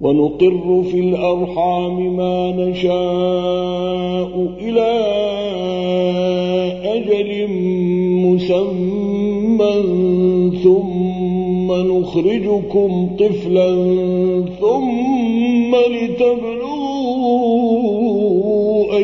ونقر في الأرحام ما نشاء إلى أجل مسمى ثم نخرجكم طفلا ثم لتبلغوا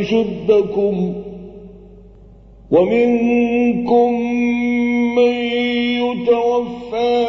أشدكم ومنكم من يتوفى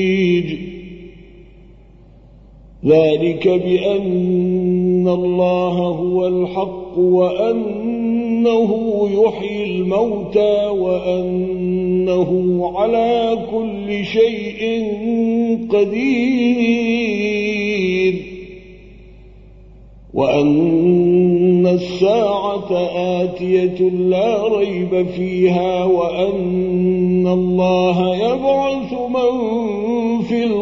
ذلك بأن الله هو الحق وأنه يحيي الموتى وأنه على كل شيء قدير وأن الساعة آتية لا ريب فيها وأن الله يبعث من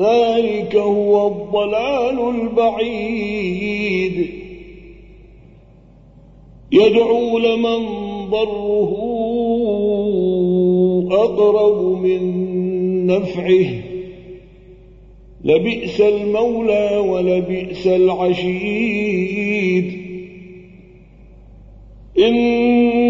ذلك هو الضلال البعيد. يدعو لمن ضره أقرب من نفعه. لبئس المولى ولبئس العشيد إن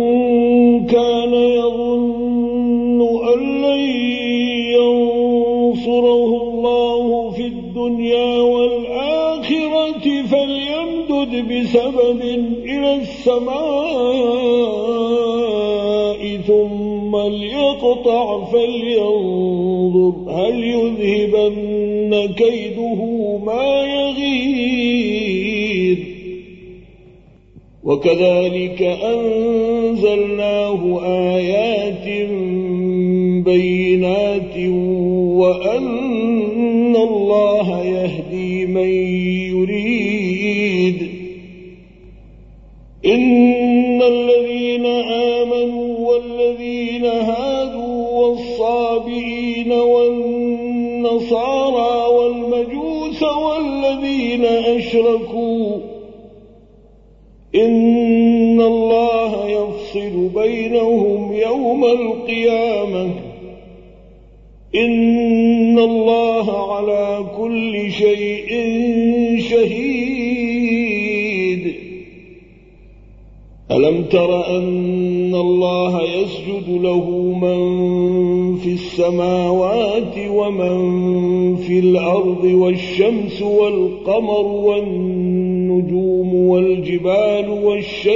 بسبب إلى السماء ثم ليقطع فلينظر هل يذهبن كيده ما يغير. وكذلك أنزلناه آيات بينات وأن الله يهدي من إن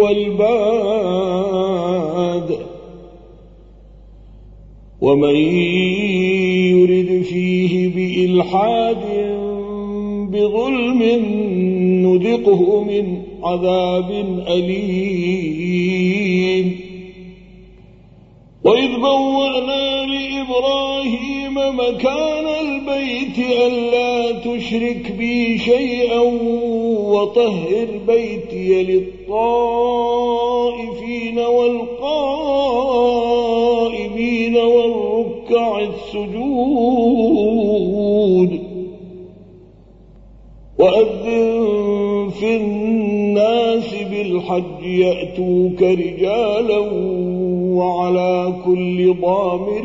والباد ومن يرد فيه بإلحاد بظلم نذقه من عذاب أليم. وإذ بوأنا لإبراهيم مكان البيت ألا تشرك بي شيئا وطهر بيتي للطائفين والقائمين والركع السجود وأذن في الناس بالحج يأتوك رجالا وعلى كل ضامر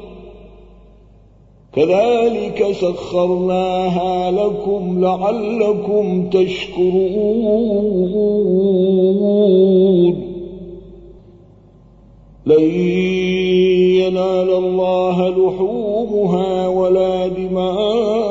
كذلك سخرناها لكم لعلكم تشكرون. لن ينال الله لحومها ولا دماؤها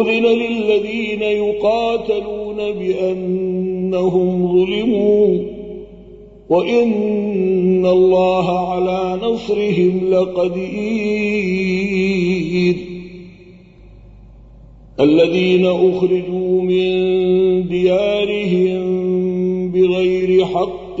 أذن للذين يقاتلون بأنهم ظلموا وإن الله على نصرهم لقدير. الذين أخرجوا من ديارهم بغير حق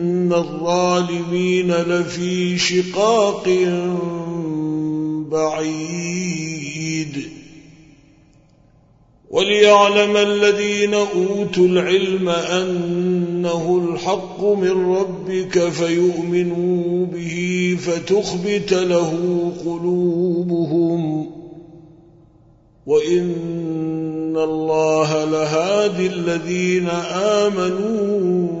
الظالمين لفي شقاق بعيد وليعلم الذين أوتوا العلم أنه الحق من ربك فيؤمنوا به فتخبت له قلوبهم وإن الله لهادي الذين آمنوا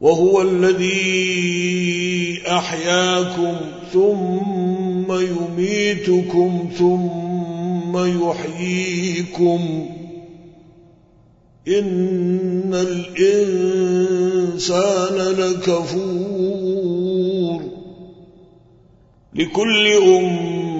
وهو الذي أحياكم ثم يميتكم ثم يحييكم. إن الإنسان لكفور. لكل أمة